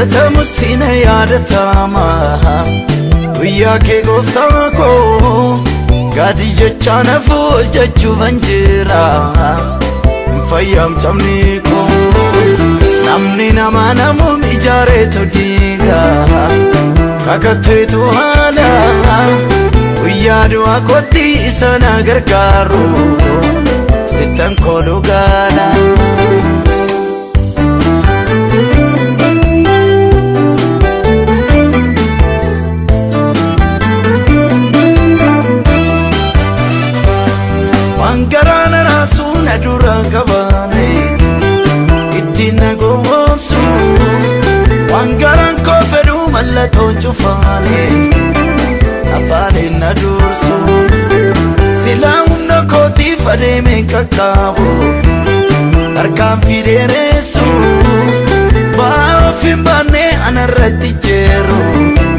Filatamus sina yaadatama Guyyaa kee gooftaa koo Gaadi jechaa naaf oolchachuufan jira Hin fayyamtamni koo Namni nama namuun ijaareetu diiga Kakatteetu haala Guyyaa du'aa kootti isa na gargaaru Sittan koo tufaanii afaaniin na dursu silaa humna kootiif adeemee qaqqabu harkaan fideeressu ba'aa ofi hin baanne anarratti jeeru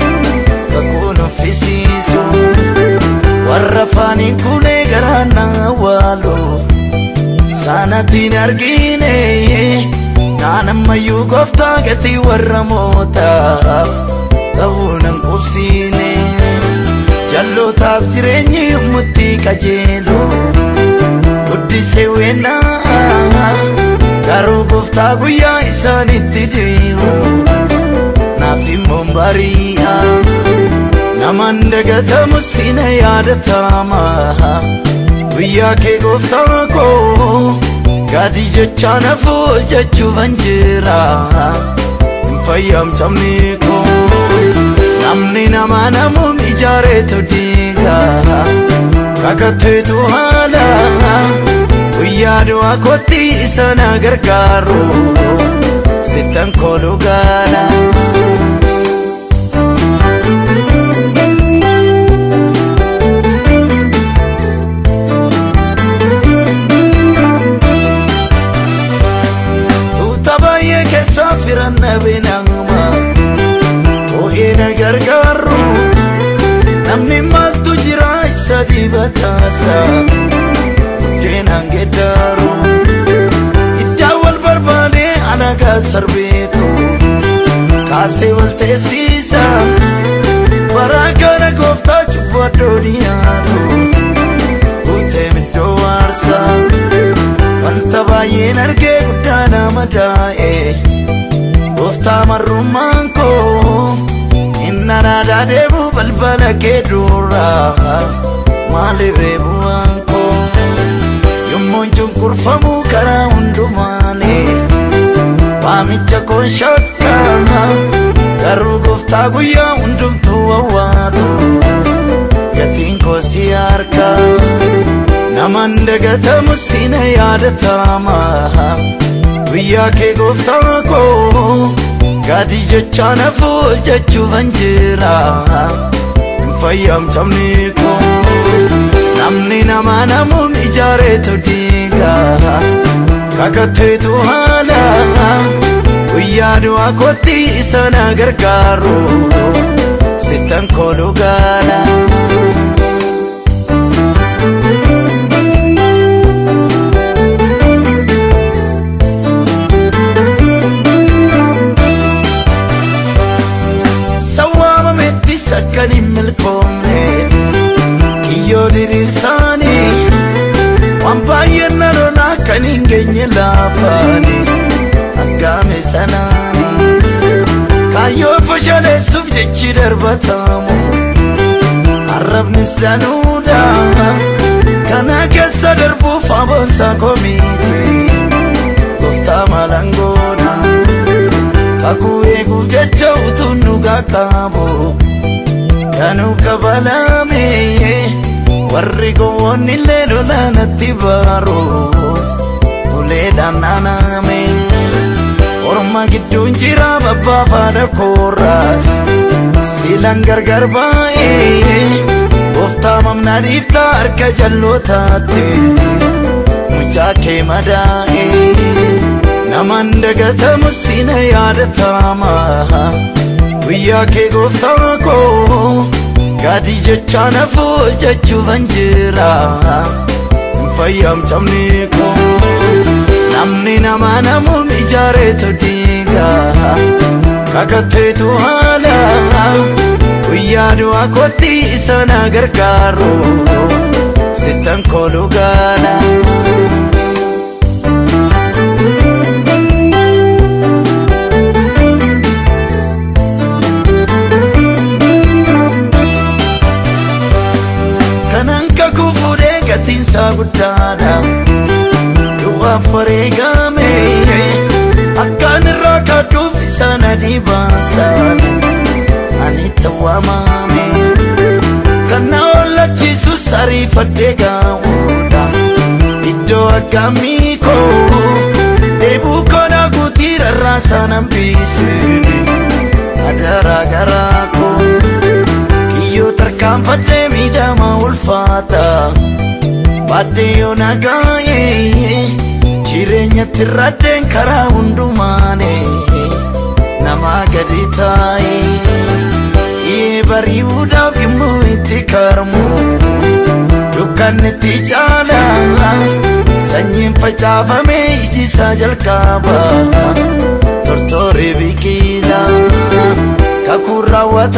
kakuun uffisiisu warra afaaniin kunee garaa naa waalu saanatiin argine naanammayyuu gooftaa gatii warra mootaaf. nan qubsiine jallootaaf jireenyi ummutti qajeelu guddisee weennaa garuu gooftaa guyyaa isaanitti deemu naaf immoo bari'a namaan dagatamu siina yaadatama guyyaa kee gooftaa koo gaadii jechaan jechuufan jechuuf in hin fayyaamcamne nama namoom ijaareetu dhiiga kakatteetu haala guyyaa du'aa kotti isaan gargaaru sittan kooluu gaala. Safira nabinam namni maaltu jira isa dhibataasa guddeenaan geddaaru iddaa wal barbaade anagaa sarbeetu kaasee wal teessiisa bara kana gooftaa cubbaddoo dhiyaatu guutee middoo waarsa wanta baay'een argee guddaa nama daa'e gooftaa marrummaan koo. Nana deemuu balbala ke dura Mali rebu anko Yommun cunkurfamu kara hundumaan Waamicha kun shakkana Garuu gooftaa guyyaa hundumtuu wawwaatu Gatiin koo si harka Namaan dagatamu si na yaadatama Guyyaa kee gooftaa koo Kadii jechaan hafuul jechuufan jira hin fayyamtamne kun namni nama namuun ijaareetu diiga kakatteetu haala guyyaa du'aa kootti isa na gargaaru sittan kooluu baane hangaame sanaani kaayyoo fashaleessuuf jechi darbatamu harrabnis danuudha kana keessa darbuuf aboonsa komiiti gooftaa maalangoona kakuu eeguuf jecha utuun nu gaaqaamu danuu kabalame warri gowwoonni illee lolaanatti baaroo. illee danaaname Orma gidduun jira babbaafaadha koorraas Siilan gargar baay'ee Gooftaa mamnaa dhiiftaa harka jallootaatti Mucaa kee madaa'ee Namaan dagatamu siina yaadatama Guyyaa kee gooftaa koo Gaadii jechaa nafuu hojjechuuf hin jira Hin koo Namni nama namuun ijaareetu dhiiga kakatteetu haala guyyaa du'aa kotti isa na gargaaru sittan koolu akkaan irraa kaaduuf isaana dhiibaasaan ani tawwaamame kana ollachiisus ariifadhee gaawudha iddoo akkamii koo deebuu koona guutii rarraasaan hambisee adaraa garaa koo kiyyoo tarkaanfadhee ulfaata baadhee yoo nagaa. jireenyatti raddeen karaa hundumaan nama gadi taa'e bari'uudhaaf immoo itti karmu dukkan itti caala sanyiin facaafame ijisaa jalqaba tortoore biqila kakuun raawwata.